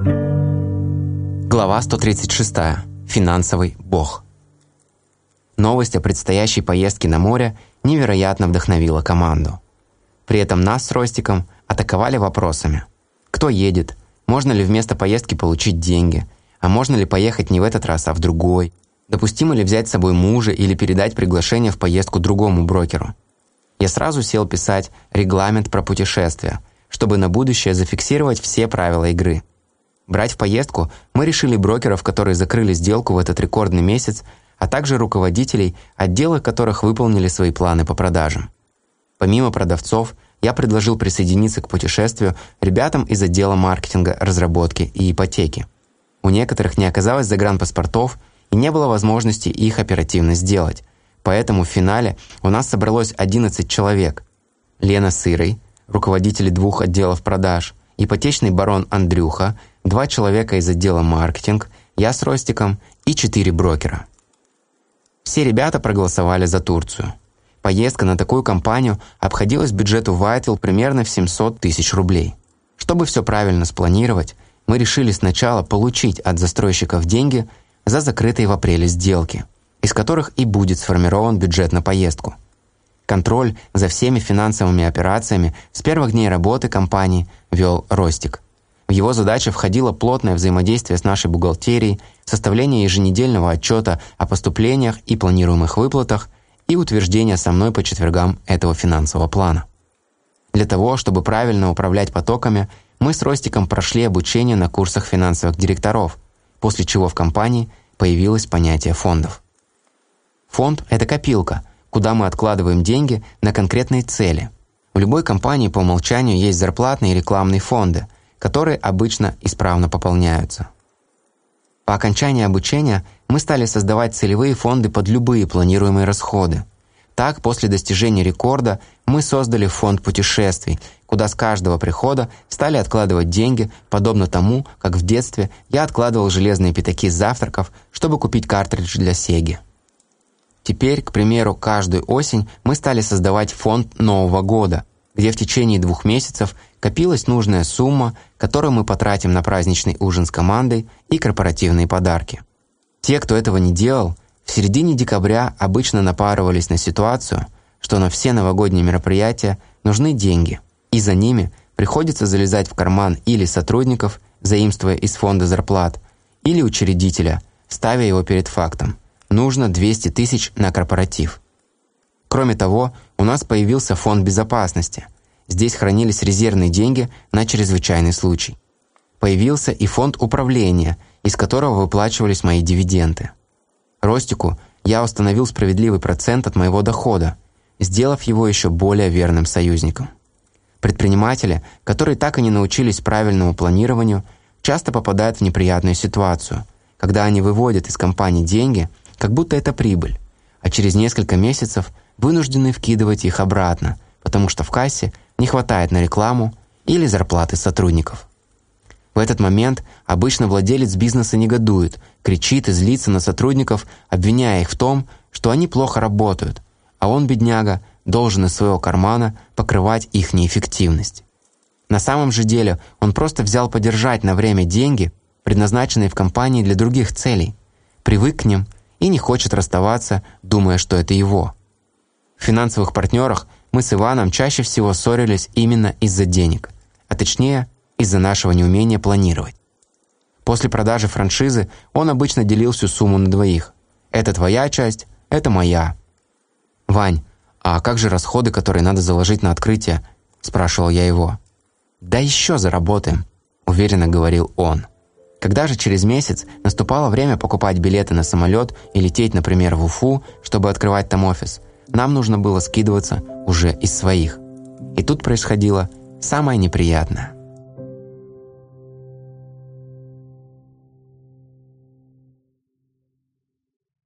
Глава 136. Финансовый бог. Новость о предстоящей поездке на море невероятно вдохновила команду. При этом нас с Ростиком атаковали вопросами. Кто едет? Можно ли вместо поездки получить деньги? А можно ли поехать не в этот раз, а в другой? Допустимо ли взять с собой мужа или передать приглашение в поездку другому брокеру? Я сразу сел писать регламент про путешествия, чтобы на будущее зафиксировать все правила игры. Брать в поездку мы решили брокеров, которые закрыли сделку в этот рекордный месяц, а также руководителей, отделы которых выполнили свои планы по продажам. Помимо продавцов, я предложил присоединиться к путешествию ребятам из отдела маркетинга, разработки и ипотеки. У некоторых не оказалось загранпаспортов и не было возможности их оперативно сделать. Поэтому в финале у нас собралось 11 человек. Лена Сырой, руководители двух отделов продаж, ипотечный барон Андрюха, два человека из отдела маркетинг, я с Ростиком и четыре брокера. Все ребята проголосовали за Турцию. Поездка на такую компанию обходилась бюджету Вайтвилл примерно в 700 тысяч рублей. Чтобы все правильно спланировать, мы решили сначала получить от застройщиков деньги за закрытые в апреле сделки, из которых и будет сформирован бюджет на поездку. Контроль за всеми финансовыми операциями с первых дней работы компании вел Ростик. В его задачи входило плотное взаимодействие с нашей бухгалтерией, составление еженедельного отчета о поступлениях и планируемых выплатах и утверждение со мной по четвергам этого финансового плана. Для того, чтобы правильно управлять потоками, мы с Ростиком прошли обучение на курсах финансовых директоров, после чего в компании появилось понятие фондов. Фонд – это копилка, куда мы откладываем деньги на конкретные цели. В любой компании по умолчанию есть зарплатные и рекламные фонды – которые обычно исправно пополняются. По окончании обучения мы стали создавать целевые фонды под любые планируемые расходы. Так, после достижения рекорда мы создали фонд путешествий, куда с каждого прихода стали откладывать деньги, подобно тому, как в детстве я откладывал железные пятаки завтраков, чтобы купить картридж для Сеги. Теперь, к примеру, каждую осень мы стали создавать фонд Нового года, где в течение двух месяцев копилась нужная сумма, которую мы потратим на праздничный ужин с командой и корпоративные подарки. Те, кто этого не делал, в середине декабря обычно напарывались на ситуацию, что на все новогодние мероприятия нужны деньги, и за ними приходится залезать в карман или сотрудников, заимствуя из фонда зарплат, или учредителя, ставя его перед фактом. Нужно 200 тысяч на корпоратив. Кроме того, у нас появился фонд безопасности. Здесь хранились резервные деньги на чрезвычайный случай. Появился и фонд управления, из которого выплачивались мои дивиденды. Ростику я установил справедливый процент от моего дохода, сделав его еще более верным союзником. Предприниматели, которые так и не научились правильному планированию, часто попадают в неприятную ситуацию, когда они выводят из компании деньги, как будто это прибыль, а через несколько месяцев – вынуждены вкидывать их обратно, потому что в кассе не хватает на рекламу или зарплаты сотрудников. В этот момент обычно владелец бизнеса негодует, кричит и злится на сотрудников, обвиняя их в том, что они плохо работают, а он, бедняга, должен из своего кармана покрывать их неэффективность. На самом же деле он просто взял подержать на время деньги, предназначенные в компании для других целей, привык к ним и не хочет расставаться, думая, что это его – в финансовых партнерах мы с Иваном чаще всего ссорились именно из-за денег, а точнее, из-за нашего неумения планировать. После продажи франшизы он обычно делил всю сумму на двоих. Это твоя часть, это моя. «Вань, а как же расходы, которые надо заложить на открытие?» – спрашивал я его. «Да еще заработаем», – уверенно говорил он. Когда же через месяц наступало время покупать билеты на самолет и лететь, например, в Уфу, чтобы открывать там офис – нам нужно было скидываться уже из своих. И тут происходило самое неприятное –